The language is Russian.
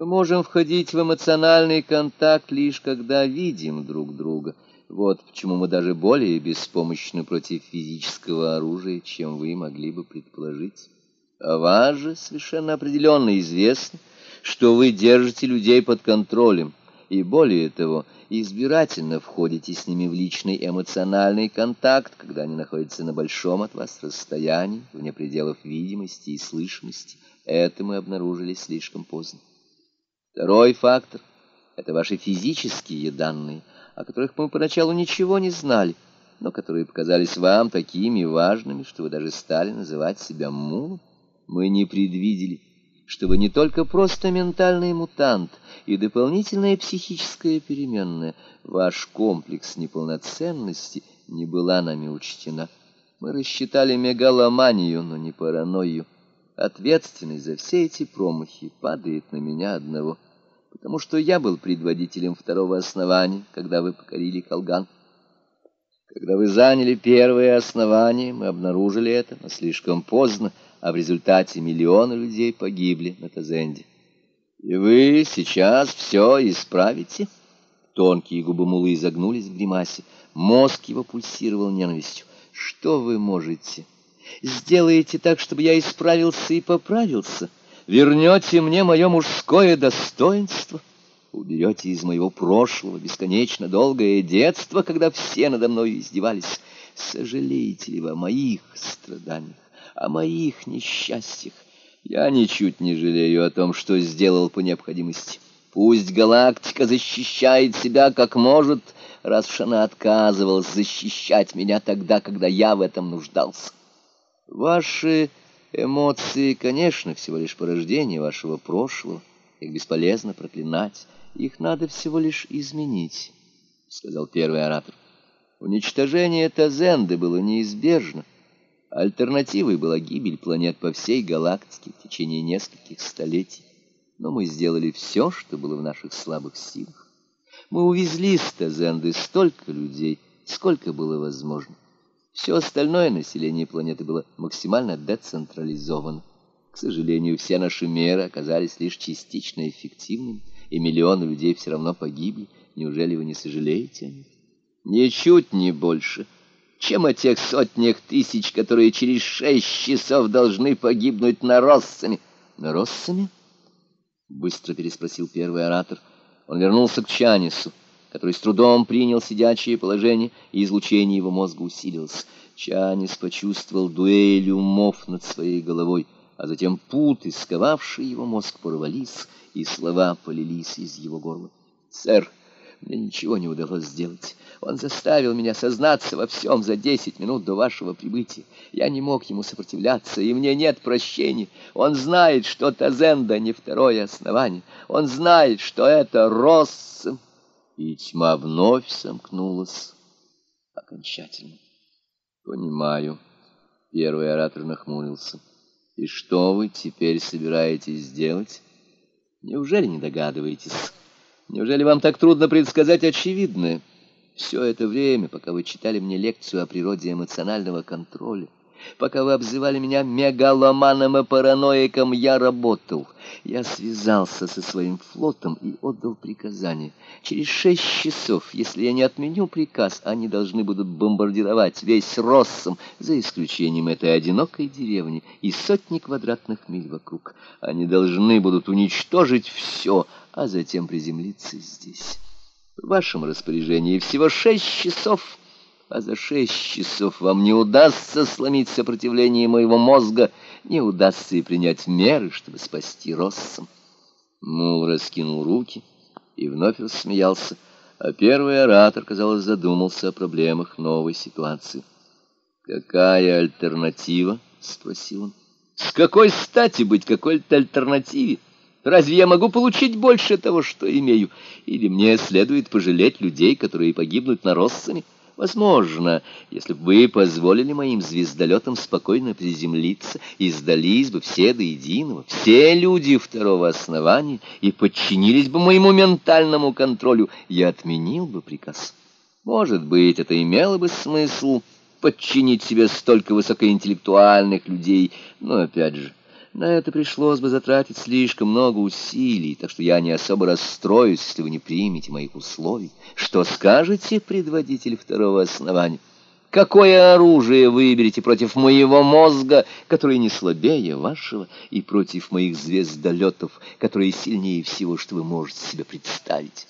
Мы можем входить в эмоциональный контакт лишь когда видим друг друга. Вот почему мы даже более беспомощны против физического оружия, чем вы могли бы предположить. А вас же совершенно определенно известно, что вы держите людей под контролем, и более того, избирательно входите с ними в личный эмоциональный контакт, когда они находятся на большом от вас расстоянии, вне пределов видимости и слышимости. Это мы обнаружили слишком поздно. Второй фактор — это ваши физические данные, о которых мы поначалу ничего не знали, но которые показались вам такими важными, что вы даже стали называть себя мулом. Мы не предвидели, что вы не только просто ментальный мутант и дополнительная психическая переменная, ваш комплекс неполноценности не была нами учтена. Мы рассчитали мегаломанию, но не паранойю. Ответственность за все эти промахи падает на меня одного — потому что я был предводителем второго основания, когда вы покорили Колган. Когда вы заняли первое основание, мы обнаружили это, но слишком поздно, а в результате миллионы людей погибли на Тазенде. И вы сейчас все исправите? Тонкие губы Мулы изогнулись в гримасе. Мозг его пульсировал ненавистью. Что вы можете? Сделаете так, чтобы я исправился и поправился? вернете мне мое мужское достоинство, уберете из моего прошлого бесконечно долгое детство, когда все надо мной издевались. Сожалеете ли вы о моих страданиях, о моих несчастьях? Я ничуть не жалею о том, что сделал по необходимости. Пусть галактика защищает себя как может, раз уж она отказывалась защищать меня тогда, когда я в этом нуждался. Ваши Эмоции, конечно, всего лишь порождение вашего прошлого. Их бесполезно проклинать. Их надо всего лишь изменить, — сказал первый оратор. Уничтожение Тазенды было неизбежно. Альтернативой была гибель планет по всей галактике в течение нескольких столетий. Но мы сделали все, что было в наших слабых силах. Мы увезли с Тазенды столько людей, сколько было возможно. Все остальное население планеты было максимально децентрализовано. К сожалению, все наши меры оказались лишь частично эффективными, и миллионы людей все равно погибли. Неужели вы не сожалеете о них? Ничуть не больше, чем о тех сотнях тысяч, которые через шесть часов должны погибнуть нароссами. Нароссами? Быстро переспросил первый оратор. Он вернулся к Чанису который с трудом принял сидячее положение, и излучение его мозга усилилось. Чанис почувствовал дуэль умов над своей головой, а затем путы, сковавшие его мозг, порвались, и слова полились из его горла. «Сэр, мне ничего не удалось сделать. Он заставил меня сознаться во всем за десять минут до вашего прибытия. Я не мог ему сопротивляться, и мне нет прощения. Он знает, что Тазенда не второе основание. Он знает, что это Росс и тьма вновь сомкнулась окончательно. «Понимаю», — первый оратор нахмурился. «И что вы теперь собираетесь сделать? Неужели не догадываетесь? Неужели вам так трудно предсказать очевидное? Все это время, пока вы читали мне лекцию о природе эмоционального контроля, Пока вы обзывали меня мегаломаном и параноиком, я работал. Я связался со своим флотом и отдал приказание. Через шесть часов, если я не отменю приказ, они должны будут бомбардировать весь Россом, за исключением этой одинокой деревни и сотни квадратных миль вокруг. Они должны будут уничтожить все, а затем приземлиться здесь. В вашем распоряжении всего шесть часов — а за шесть часов вам не удастся сломить сопротивление моего мозга, не удастся и принять меры, чтобы спасти Россом. Мул раскинул руки и вновь рассмеялся, а первый оратор, казалось, задумался о проблемах новой ситуации. «Какая альтернатива?» — спросил он. «С какой стати быть какой-то альтернативе? Разве я могу получить больше того, что имею? Или мне следует пожалеть людей, которые погибнут на Россами?» Возможно, если бы вы позволили моим звездолетам спокойно приземлиться, и сдались бы все до единого, все люди второго основания, и подчинились бы моему ментальному контролю, я отменил бы приказ. Может быть, это имело бы смысл подчинить себе столько высокоинтеллектуальных людей, но, опять же, На это пришлось бы затратить слишком много усилий, так что я не особо расстроюсь, если вы не примете моих условий. Что скажете, предводитель второго основания? Какое оружие выберете против моего мозга, который не слабее вашего, и против моих звездолетов, которые сильнее всего, что вы можете себе представить?